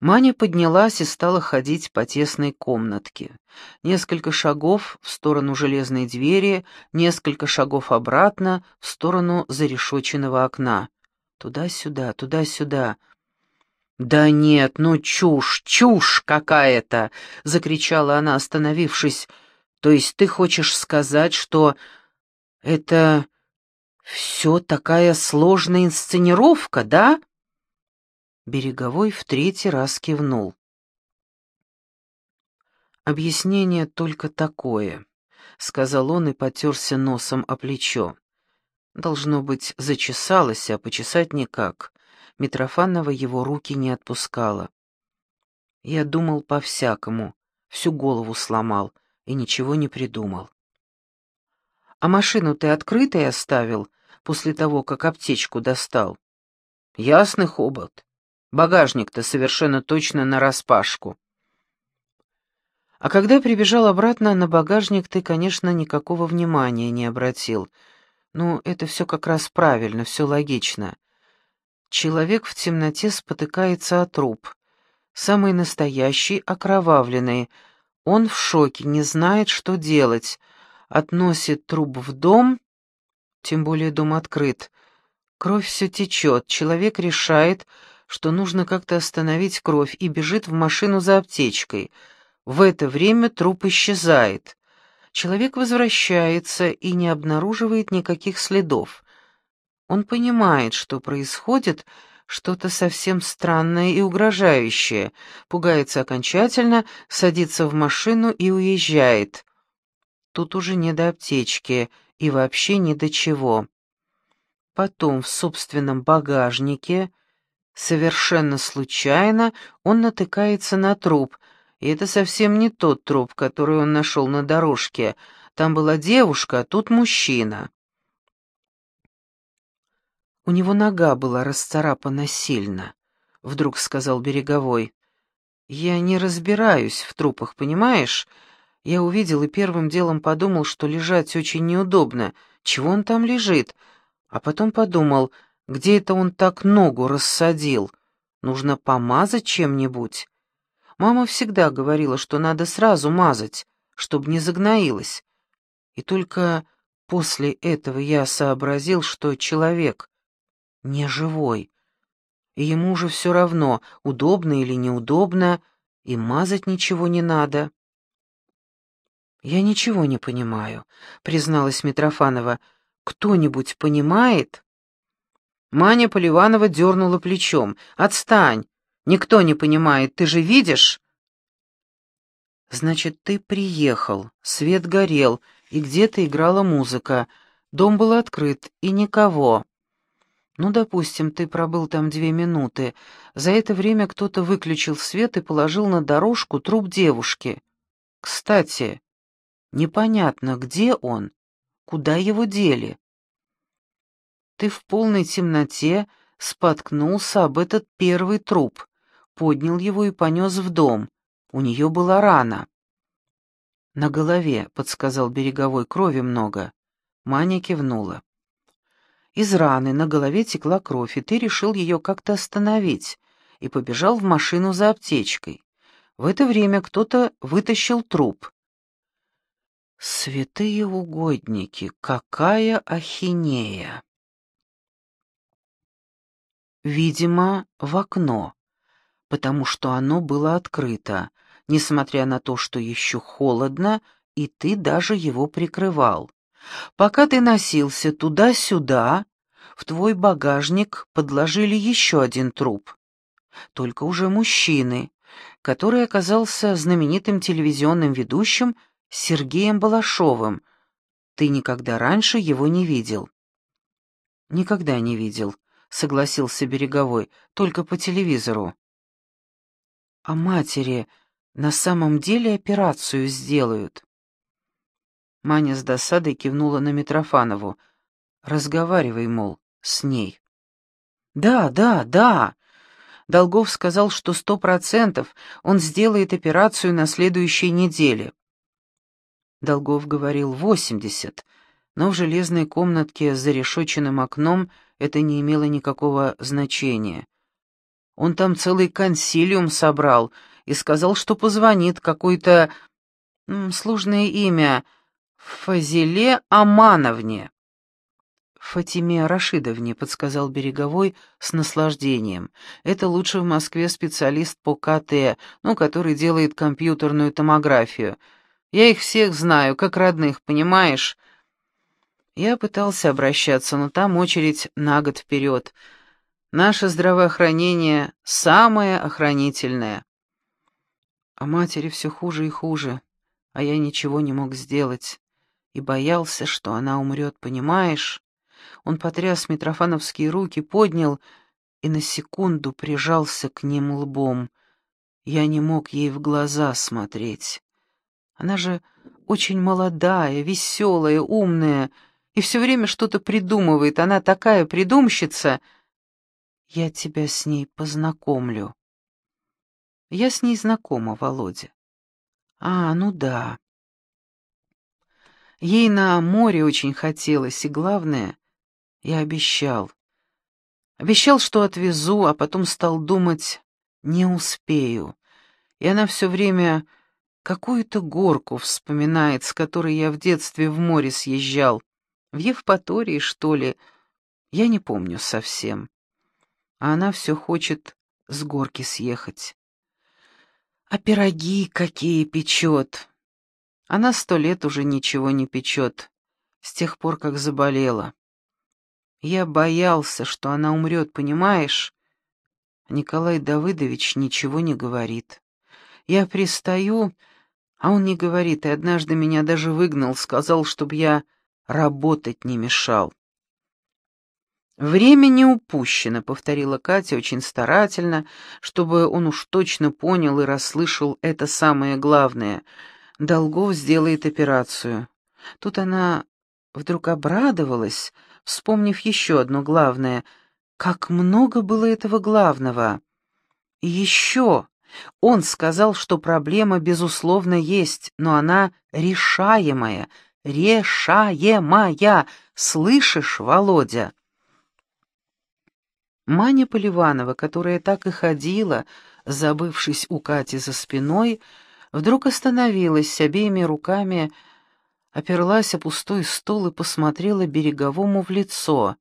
Маня поднялась и стала ходить по тесной комнатке. Несколько шагов в сторону железной двери, несколько шагов обратно в сторону зарешоченного окна. Туда-сюда, туда-сюда. «Да нет, ну чушь, чушь какая-то!» — закричала она, остановившись. «То есть ты хочешь сказать, что это все такая сложная инсценировка, да?» Береговой в третий раз кивнул. «Объяснение только такое», — сказал он и потерся носом о плечо. Должно быть, зачесалось, а почесать никак. Митрофанова его руки не отпускала. Я думал по-всякому, всю голову сломал и ничего не придумал. «А машину ты открытой оставил после того, как аптечку достал?» «Ясный хобот. Багажник-то совершенно точно нараспашку». А когда прибежал обратно на багажник, ты, конечно, никакого внимания не обратил. Ну, это все как раз правильно, все логично. Человек в темноте спотыкается о труп. Самый настоящий, окровавленный. Он в шоке, не знает, что делать. Относит труп в дом, тем более дом открыт. Кровь все течет, человек решает, что нужно как-то остановить кровь, и бежит в машину за аптечкой. В это время труп исчезает. Человек возвращается и не обнаруживает никаких следов. Он понимает, что происходит что-то совсем странное и угрожающее, пугается окончательно, садится в машину и уезжает. Тут уже не до аптечки и вообще ни до чего. Потом в собственном багажнике, совершенно случайно, он натыкается на труп, и это совсем не тот труп, который он нашел на дорожке. Там была девушка, а тут мужчина. У него нога была расцарапана сильно, — вдруг сказал Береговой. Я не разбираюсь в трупах, понимаешь? Я увидел и первым делом подумал, что лежать очень неудобно. Чего он там лежит? А потом подумал, где это он так ногу рассадил? Нужно помазать чем-нибудь. Мама всегда говорила, что надо сразу мазать, чтобы не загноилось. И только после этого я сообразил, что человек не живой. И ему уже все равно, удобно или неудобно, и мазать ничего не надо. «Я ничего не понимаю», — призналась Митрофанова. «Кто-нибудь понимает?» Маня Поливанова дернула плечом. «Отстань! Никто не понимает, ты же видишь?» «Значит, ты приехал, свет горел, и где-то играла музыка, дом был открыт, и никого. Ну, допустим, ты пробыл там две минуты. За это время кто-то выключил свет и положил на дорожку труп девушки. Кстати, непонятно, где он, куда его дели. Ты в полной темноте споткнулся об этот первый труп, поднял его и понес в дом. У нее была рана. «На голове», — подсказал береговой, — «крови много». Маня кивнула. Из раны на голове текла кровь, и ты решил ее как-то остановить, и побежал в машину за аптечкой. В это время кто-то вытащил труп. Святые угодники, какая ахинея! Видимо, в окно, потому что оно было открыто, несмотря на то, что еще холодно, и ты даже его прикрывал. Пока ты носился туда-сюда, в твой багажник подложили еще один труп. Только уже мужчины, который оказался знаменитым телевизионным ведущим Сергеем Балашовым. Ты никогда раньше его не видел. Никогда не видел, согласился Береговой, только по телевизору. А матери на самом деле операцию сделают. Маня с досадой кивнула на Митрофанову. «Разговаривай, мол, с ней». «Да, да, да!» Долгов сказал, что сто процентов он сделает операцию на следующей неделе. Долгов говорил восемьдесят, но в железной комнатке с зарешоченным окном это не имело никакого значения. Он там целый консилиум собрал и сказал, что позвонит какой-то... сложное имя... Фазиле Амановне. «Фатиме Рашидовне», — подсказал Береговой с наслаждением. «Это лучше в Москве специалист по КТ, ну, который делает компьютерную томографию. Я их всех знаю, как родных, понимаешь?» Я пытался обращаться, но там очередь на год вперед. Наше здравоохранение самое охранительное. А матери все хуже и хуже, а я ничего не мог сделать. И боялся, что она умрет, понимаешь? Он потряс митрофановские руки, поднял и на секунду прижался к ним лбом. Я не мог ей в глаза смотреть. Она же очень молодая, веселая, умная, и все время что-то придумывает. Она такая придумщица. Я тебя с ней познакомлю. Я с ней знакома, Володя. А, ну да. Ей на море очень хотелось, и главное, я обещал. Обещал, что отвезу, а потом стал думать, не успею. И она все время какую-то горку вспоминает, с которой я в детстве в море съезжал. В Евпатории, что ли, я не помню совсем. А она все хочет с горки съехать. А пироги какие печет. Она сто лет уже ничего не печет, с тех пор, как заболела. Я боялся, что она умрет, понимаешь? Николай Давыдович ничего не говорит. Я пристаю, а он не говорит, и однажды меня даже выгнал, сказал, чтобы я работать не мешал. «Время не упущено», — повторила Катя очень старательно, чтобы он уж точно понял и расслышал это самое главное. Долгов сделает операцию. Тут она вдруг обрадовалась, вспомнив еще одно главное. Как много было этого главного! И еще он сказал, что проблема, безусловно, есть, но она решаемая, решаемая. Слышишь, Володя? Маня Поливанова, которая так и ходила, забывшись у Кати за спиной, вдруг остановилась обеими руками, оперлась о пустой стол и посмотрела Береговому в лицо.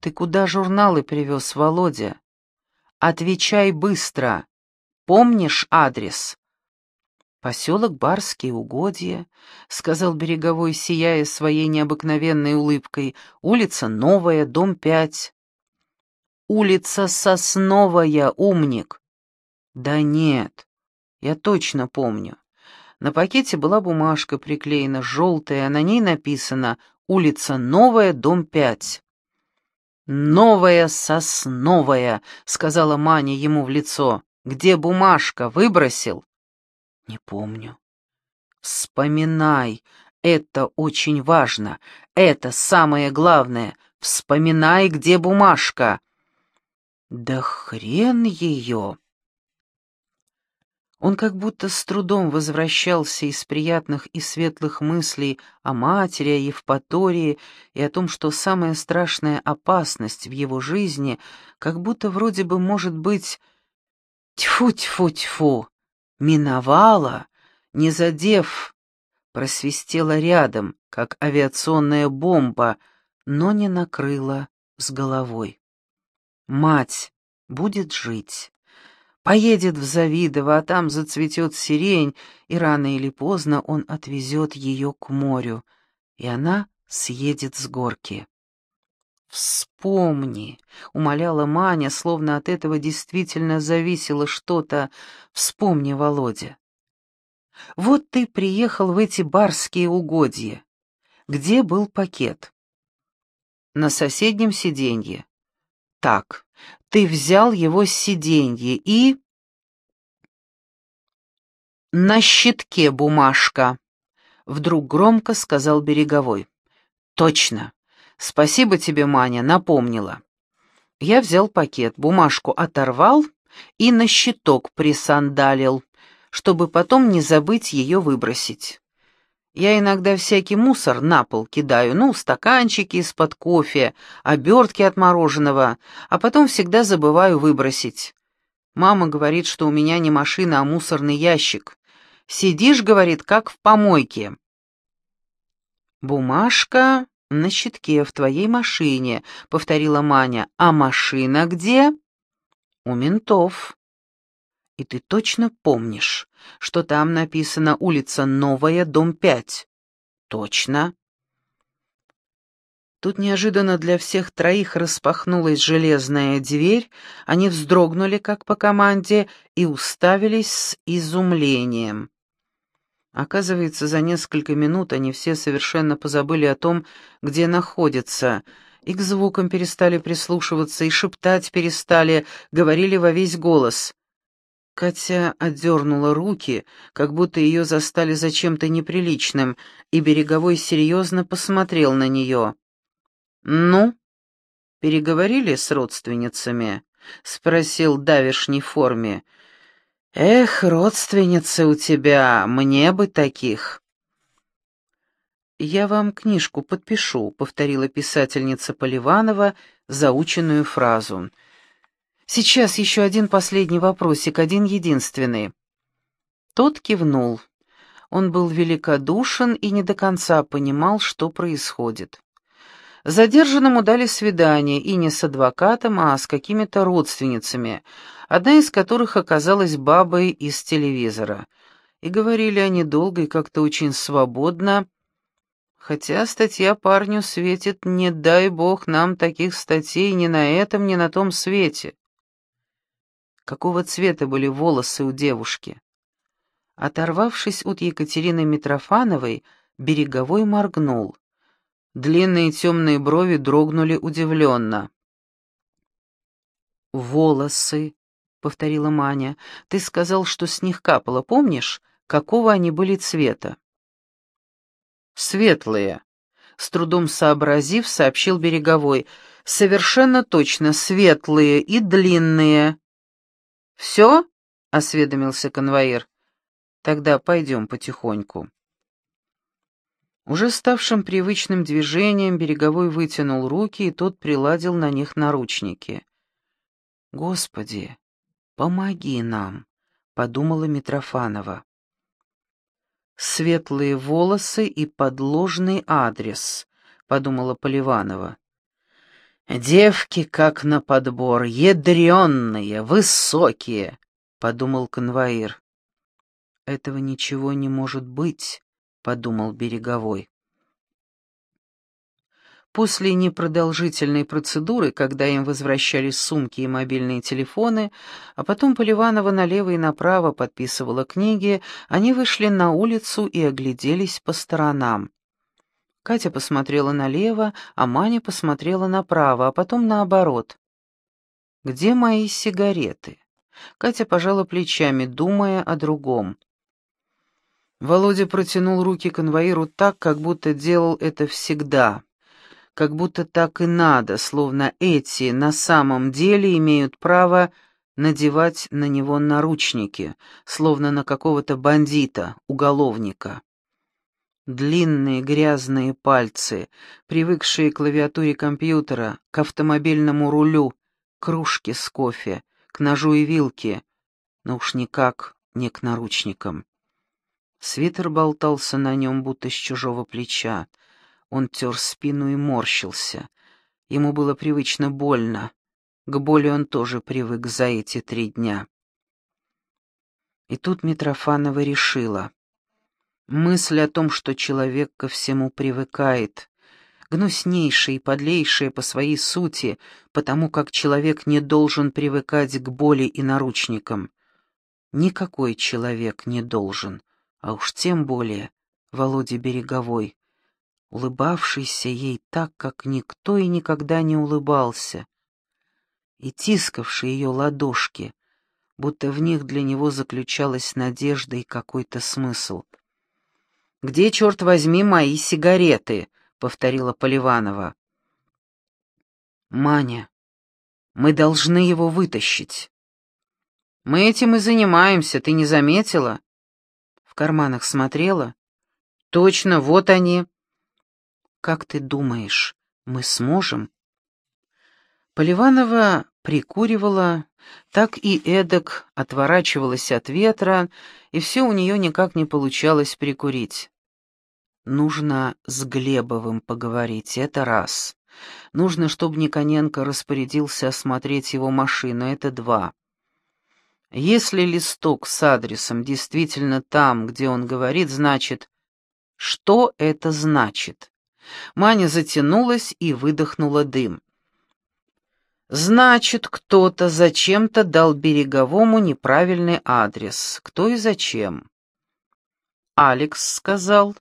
«Ты куда журналы привез, Володя? Отвечай быстро. Помнишь адрес?» «Поселок Барские угодья», — сказал Береговой, сияя своей необыкновенной улыбкой. «Улица Новая, дом пять». «Улица Сосновая, умник». «Да нет, я точно помню. На пакете была бумажка приклеена, желтая, на ней написано «Улица Новая, дом 5». «Новая сосновая», — сказала Маня ему в лицо. «Где бумажка? Выбросил?» «Не помню». «Вспоминай. Это очень важно. Это самое главное. Вспоминай, где бумажка». «Да хрен ее!» Он как будто с трудом возвращался из приятных и светлых мыслей о матери, о Евпатории и о том, что самая страшная опасность в его жизни как будто вроде бы может быть тьфу-тьфу-тьфу, миновала, не задев, просвистела рядом, как авиационная бомба, но не накрыла с головой. Мать будет жить. Поедет в Завидово, а там зацветет сирень, и рано или поздно он отвезет ее к морю, и она съедет с горки. «Вспомни», — умоляла Маня, словно от этого действительно зависело что-то. «Вспомни, Володя. Вот ты приехал в эти барские угодья. Где был пакет?» «На соседнем сиденье». «Так, ты взял его с сиденья и...» «На щитке бумажка», — вдруг громко сказал Береговой. «Точно. Спасибо тебе, Маня, напомнила». Я взял пакет, бумажку оторвал и на щиток присандалил, чтобы потом не забыть ее выбросить. Я иногда всякий мусор на пол кидаю, ну, стаканчики из-под кофе, обертки от мороженого, а потом всегда забываю выбросить. Мама говорит, что у меня не машина, а мусорный ящик. Сидишь, говорит, как в помойке. «Бумажка на щитке в твоей машине», — повторила Маня. «А машина где?» «У ментов». «И ты точно помнишь, что там написано улица Новая, дом 5?» «Точно». Тут неожиданно для всех троих распахнулась железная дверь, они вздрогнули, как по команде, и уставились с изумлением. Оказывается, за несколько минут они все совершенно позабыли о том, где находятся, и к звукам перестали прислушиваться, и шептать перестали, говорили во весь голос. Катя отдернула руки, как будто ее застали за чем-то неприличным, и Береговой серьезно посмотрел на нее. «Ну, переговорили с родственницами?» — спросил давешней форме. «Эх, родственницы у тебя, мне бы таких!» «Я вам книжку подпишу», — повторила писательница Поливанова заученную фразу. «Сейчас еще один последний вопросик, один единственный». Тот кивнул. Он был великодушен и не до конца понимал, что происходит. Задержанному дали свидание, и не с адвокатом, а с какими-то родственницами, одна из которых оказалась бабой из телевизора. И говорили они долго и как-то очень свободно, хотя статья парню светит «Не дай бог нам таких статей ни на этом, ни на том свете». Какого цвета были волосы у девушки? Оторвавшись от Екатерины Митрофановой, Береговой моргнул. Длинные темные брови дрогнули удивленно. «Волосы», — повторила Маня. «Ты сказал, что с них капало, помнишь? Какого они были цвета?» «Светлые», — с трудом сообразив, сообщил Береговой. «Совершенно точно, светлые и длинные». «Все?» — осведомился конвоир. «Тогда пойдем потихоньку». Уже ставшим привычным движением Береговой вытянул руки, и тот приладил на них наручники. «Господи, помоги нам», — подумала Митрофанова. «Светлые волосы и подложный адрес», — подумала Поливанова. «Девки, как на подбор, ядренные, высокие», — подумал конвоир. «Этого ничего не может быть», — подумал Береговой. После непродолжительной процедуры, когда им возвращали сумки и мобильные телефоны, а потом Поливанова налево и направо подписывала книги, они вышли на улицу и огляделись по сторонам. Катя посмотрела налево, а Маня посмотрела направо, а потом наоборот. «Где мои сигареты?» Катя пожала плечами, думая о другом. Володя протянул руки конвоиру так, как будто делал это всегда, как будто так и надо, словно эти на самом деле имеют право надевать на него наручники, словно на какого-то бандита, уголовника. Длинные грязные пальцы, привыкшие к клавиатуре компьютера, к автомобильному рулю, кружке с кофе, к ножу и вилке, но уж никак не к наручникам. Свитер болтался на нем, будто с чужого плеча. Он тер спину и морщился. Ему было привычно больно. К боли он тоже привык за эти три дня. И тут Митрофанова решила. Мысль о том, что человек ко всему привыкает, гнуснейшая и подлейшая по своей сути, потому как человек не должен привыкать к боли и наручникам. Никакой человек не должен а уж тем более Володя Береговой, улыбавшийся ей так, как никто и никогда не улыбался, и тискавший ее ладошки, будто в них для него заключалась надежда и какой-то смысл. «Где, черт возьми, мои сигареты?» — повторила Поливанова. «Маня, мы должны его вытащить». «Мы этим и занимаемся, ты не заметила?» Карманах смотрела? Точно, вот они. Как ты думаешь, мы сможем? Поливанова прикуривала, так и эдак отворачивалась от ветра, и все у нее никак не получалось прикурить. Нужно с Глебовым поговорить, это раз. Нужно, чтобы Никоненко распорядился осмотреть его машину, это два. Если листок с адресом действительно там, где он говорит, значит... Что это значит? Маня затянулась и выдохнула дым. Значит, кто-то зачем-то дал Береговому неправильный адрес. Кто и зачем? Алекс сказал,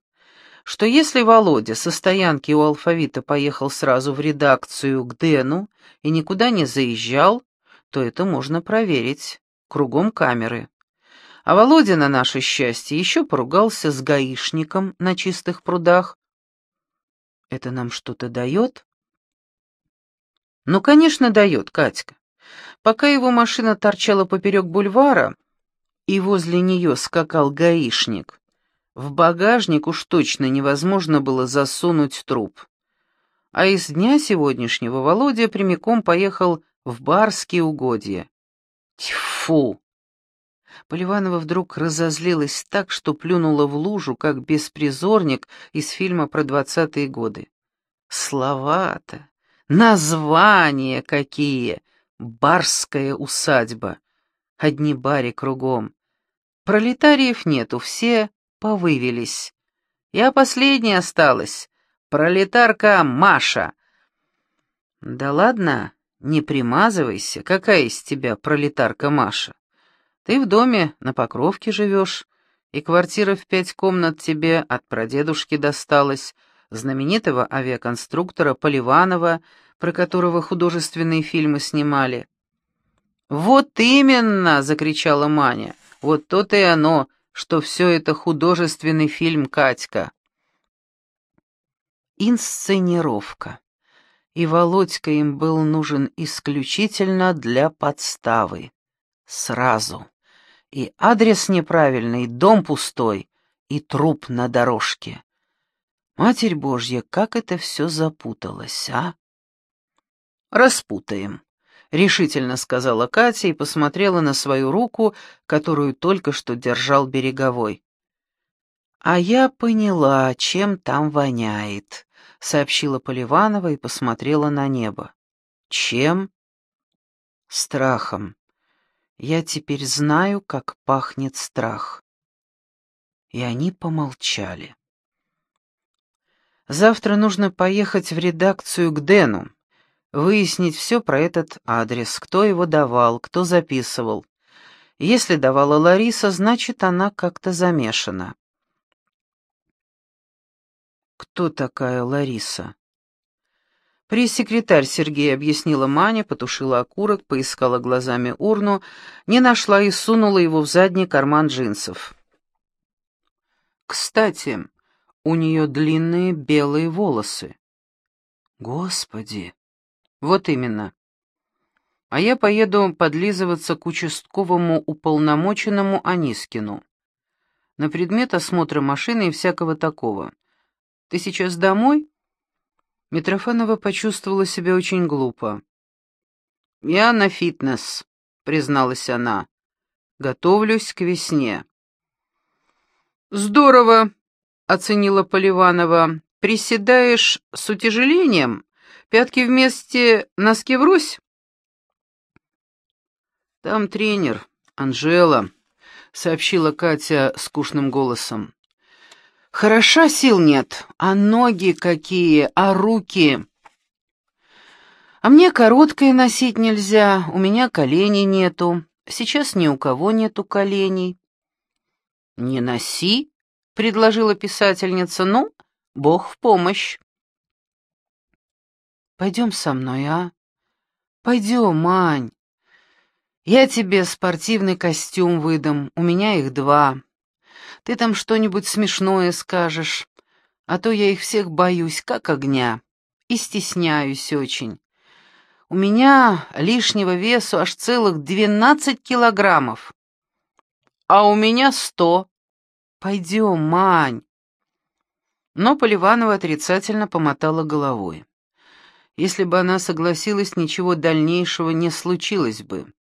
что если Володя со стоянки у алфавита поехал сразу в редакцию к Дэну и никуда не заезжал, то это можно проверить. Кругом камеры. А Володя, на наше счастье, еще поругался с гаишником на чистых прудах. Это нам что-то дает? Ну, конечно, дает, Катька. Пока его машина торчала поперек бульвара, и возле нее скакал гаишник, в багажник уж точно невозможно было засунуть труп. А из дня сегодняшнего Володя прямиком поехал в барские угодья. Тьфу! Поливанова вдруг разозлилась так, что плюнула в лужу, как беспризорник из фильма про двадцатые годы. Слова-то! Названия какие! Барская усадьба. Одни бари кругом. Пролетариев нету, все повывелись. Я последняя осталась. Пролетарка Маша. Да ладно, не примазывайся. Какая из тебя пролетарка Маша? Ты в доме на Покровке живешь, и квартира в пять комнат тебе от прадедушки досталась, знаменитого авиаконструктора Поливанова, про которого художественные фильмы снимали. «Вот именно!» — закричала Маня. «Вот то-то и оно, что все это художественный фильм Катька». Инсценировка. И Володька им был нужен исключительно для подставы. Сразу. И адрес неправильный, дом пустой, и труп на дорожке. Матерь Божья, как это все запуталось, а? Распутаем, решительно сказала Катя и посмотрела на свою руку, которую только что держал береговой. А я поняла, чем там воняет, сообщила Поливанова и посмотрела на небо. Чем? Страхом. Я теперь знаю, как пахнет страх. И они помолчали. Завтра нужно поехать в редакцию к Дэну, выяснить все про этот адрес, кто его давал, кто записывал. Если давала Лариса, значит, она как-то замешана. Кто такая Лариса? Пресс-секретарь Сергей объяснила Маня, потушила окурок, поискала глазами урну, не нашла и сунула его в задний карман джинсов. Кстати, у нее длинные белые волосы. Господи! Вот именно. А я поеду подлизываться к участковому уполномоченному Анискину. На предмет осмотра машины и всякого такого. Ты сейчас домой? Митрофанова почувствовала себя очень глупо. «Я на фитнес», — призналась она. «Готовлюсь к весне». «Здорово», оценила Поливанова. «Приседаешь с утяжелением? Пятки вместе, носки врозь?» «Там тренер, Анжела», — сообщила Катя скучным голосом. «Хороша сил нет, а ноги какие, а руки...» «А мне короткое носить нельзя, у меня коленей нету. Сейчас ни у кого нету коленей». «Не носи», предложила писательница. «Ну, Бог в помощь». «Пойдем со мной, а? Пойдем, Мань. Я тебе спортивный костюм выдам, у меня их два. Ты там что-нибудь смешное скажешь, а то я их всех боюсь, как огня, и стесняюсь очень. У меня лишнего весу аж целых двенадцать килограммов, а у меня сто. Пойдем, Мань. Но Поливанова отрицательно помотала головой. Если бы она согласилась, ничего дальнейшего не случилось бы,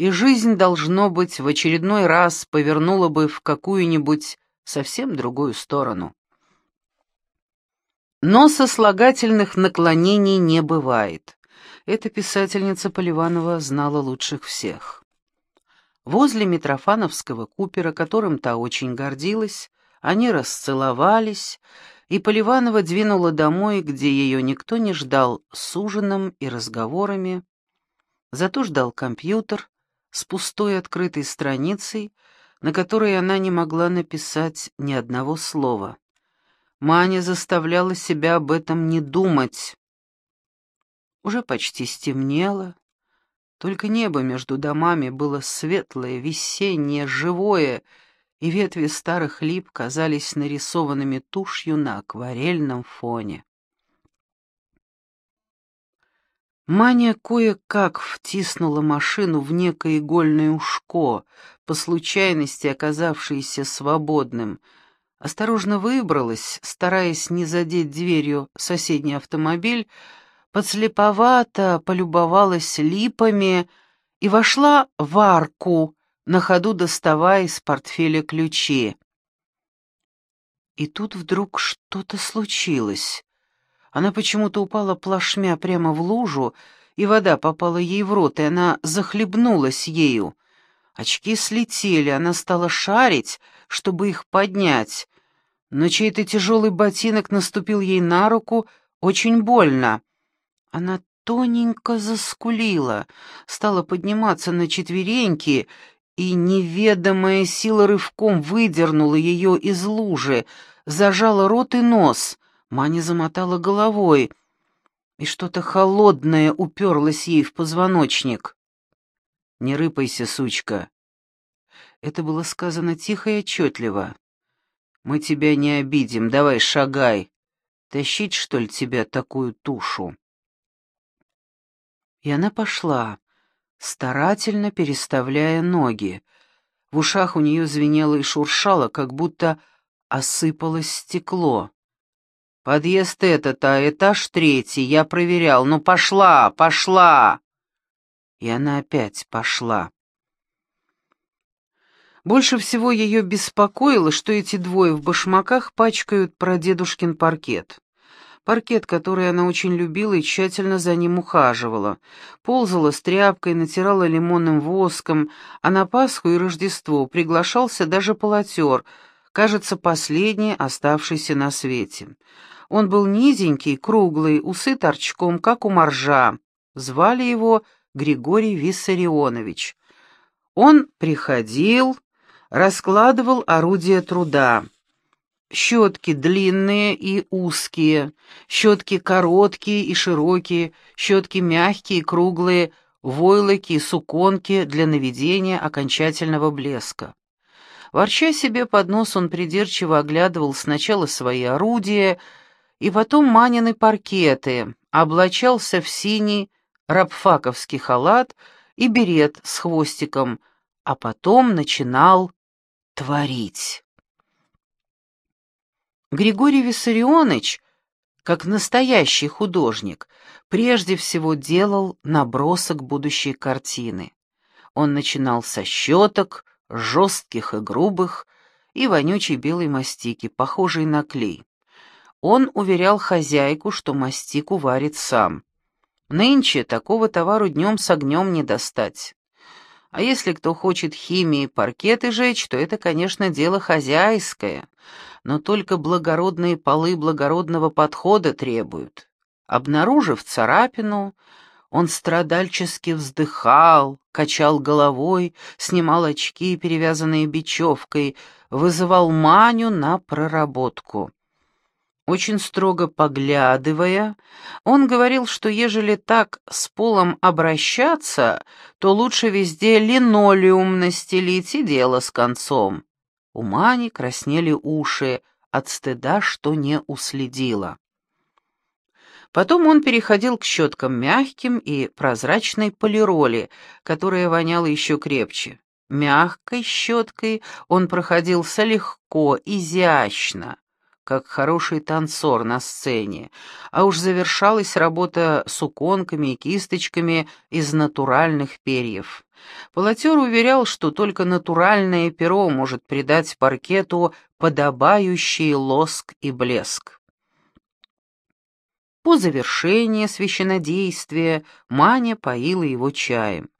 и жизнь, должно быть, в очередной раз повернула бы в какую-нибудь совсем другую сторону. Но сослагательных наклонений не бывает. Эта писательница Поливанова знала лучших всех. Возле Митрофановского купера, которым та очень гордилась, они расцеловались, и Поливанова двинула домой, где ее никто не ждал с ужином и разговорами. Зато ждал компьютер с пустой открытой страницей, на которой она не могла написать ни одного слова. Маня заставляла себя об этом не думать. Уже почти стемнело, только небо между домами было светлое, весеннее, живое, и ветви старых лип казались нарисованными тушью на акварельном фоне. Маня кое-как втиснула машину в некое игольное ушко, по случайности оказавшееся свободным, осторожно выбралась, стараясь не задеть дверью соседний автомобиль, подслеповато полюбовалась липами и вошла в арку, на ходу доставая из портфеля ключи. И тут вдруг что-то случилось. Она почему-то упала плашмя прямо в лужу, и вода попала ей в рот, и она захлебнулась ею. Очки слетели, она стала шарить, чтобы их поднять, но чей-то тяжелый ботинок наступил ей на руку очень больно. Она тоненько заскулила, стала подниматься на четвереньки, и неведомая сила рывком выдернула ее из лужи, зажала рот и нос. Маня замотала головой, и что-то холодное уперлось ей в позвоночник. «Не рыпайся, сучка!» Это было сказано тихо и отчетливо. «Мы тебя не обидим, давай шагай. Тащить, что ли, тебя такую тушу?» И она пошла, старательно переставляя ноги. В ушах у нее звенело и шуршало, как будто осыпалось стекло. «Подъезд этот, а этаж третий, я проверял. Ну пошла, пошла!» И она опять пошла. Больше всего ее беспокоило, что эти двое в башмаках пачкают прадедушкин паркет. Паркет, который она очень любила и тщательно за ним ухаживала. Ползала с тряпкой, натирала лимонным воском, а на Пасху и Рождество приглашался даже полотер, кажется, последний, оставшийся на свете. Он был низенький, круглый, усы торчком, как у моржа. Звали его Григорий Виссарионович. Он приходил, раскладывал орудия труда. Щетки длинные и узкие, щетки короткие и широкие, щетки мягкие и круглые, войлоки и суконки для наведения окончательного блеска. Ворча себе под нос, он придирчиво оглядывал сначала свои орудия, и потом манины паркеты, облачался в синий рабфаковский халат и берет с хвостиком, а потом начинал творить. Григорий Виссарионович, как настоящий художник, прежде всего делал набросок будущей картины. Он начинал со щеток, жестких и грубых, и вонючей белой мастики, похожей на клей. Он уверял хозяйку, что мастику варит сам. Нынче такого товару днем с огнем не достать. А если кто хочет химии паркеты жечь, то это, конечно, дело хозяйское — но только благородные полы благородного подхода требуют. Обнаружив царапину, он страдальчески вздыхал, качал головой, снимал очки, перевязанные бечевкой, вызывал Маню на проработку. Очень строго поглядывая, он говорил, что ежели так с полом обращаться, то лучше везде линолеум настелить и дело с концом. У Мани краснели уши от стыда, что не уследила. Потом он переходил к щеткам мягким и прозрачной полироли, которая воняла еще крепче. Мягкой щеткой он проходился легко, изящно. как хороший танцор на сцене, а уж завершалась работа суконками и кисточками из натуральных перьев. Полотер уверял, что только натуральное перо может придать паркету подобающий лоск и блеск. По завершении священодействия Маня поила его чаем.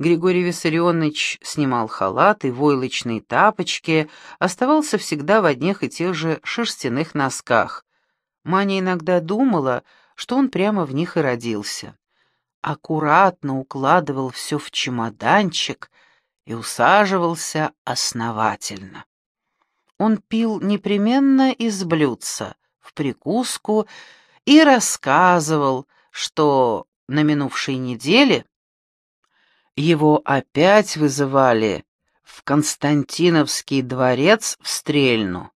Григорий Виссарионович снимал халат и войлочные тапочки, оставался всегда в одних и тех же шерстяных носках. Маня иногда думала, что он прямо в них и родился. Аккуратно укладывал все в чемоданчик и усаживался основательно. Он пил непременно из блюдца, в прикуску, и рассказывал, что на минувшей неделе его опять вызывали в Константиновский дворец в Стрельну.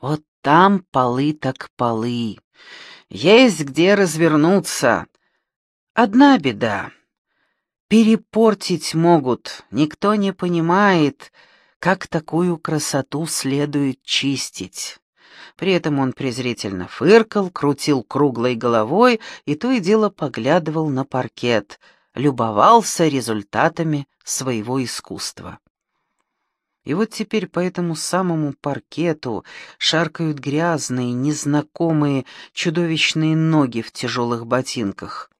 Вот там полы так полы. Есть где развернуться. Одна беда. Перепортить могут, никто не понимает, как такую красоту следует чистить. При этом он презрительно фыркал, крутил круглой головой и то и дело поглядывал на паркет — любовался результатами своего искусства. И вот теперь по этому самому паркету шаркают грязные, незнакомые, чудовищные ноги в тяжелых ботинках.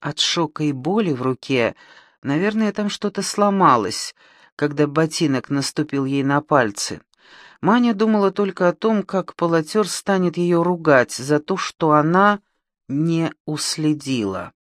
От шока и боли в руке, наверное, там что-то сломалось, когда ботинок наступил ей на пальцы. Маня думала только о том, как полотер станет ее ругать за то, что она не уследила.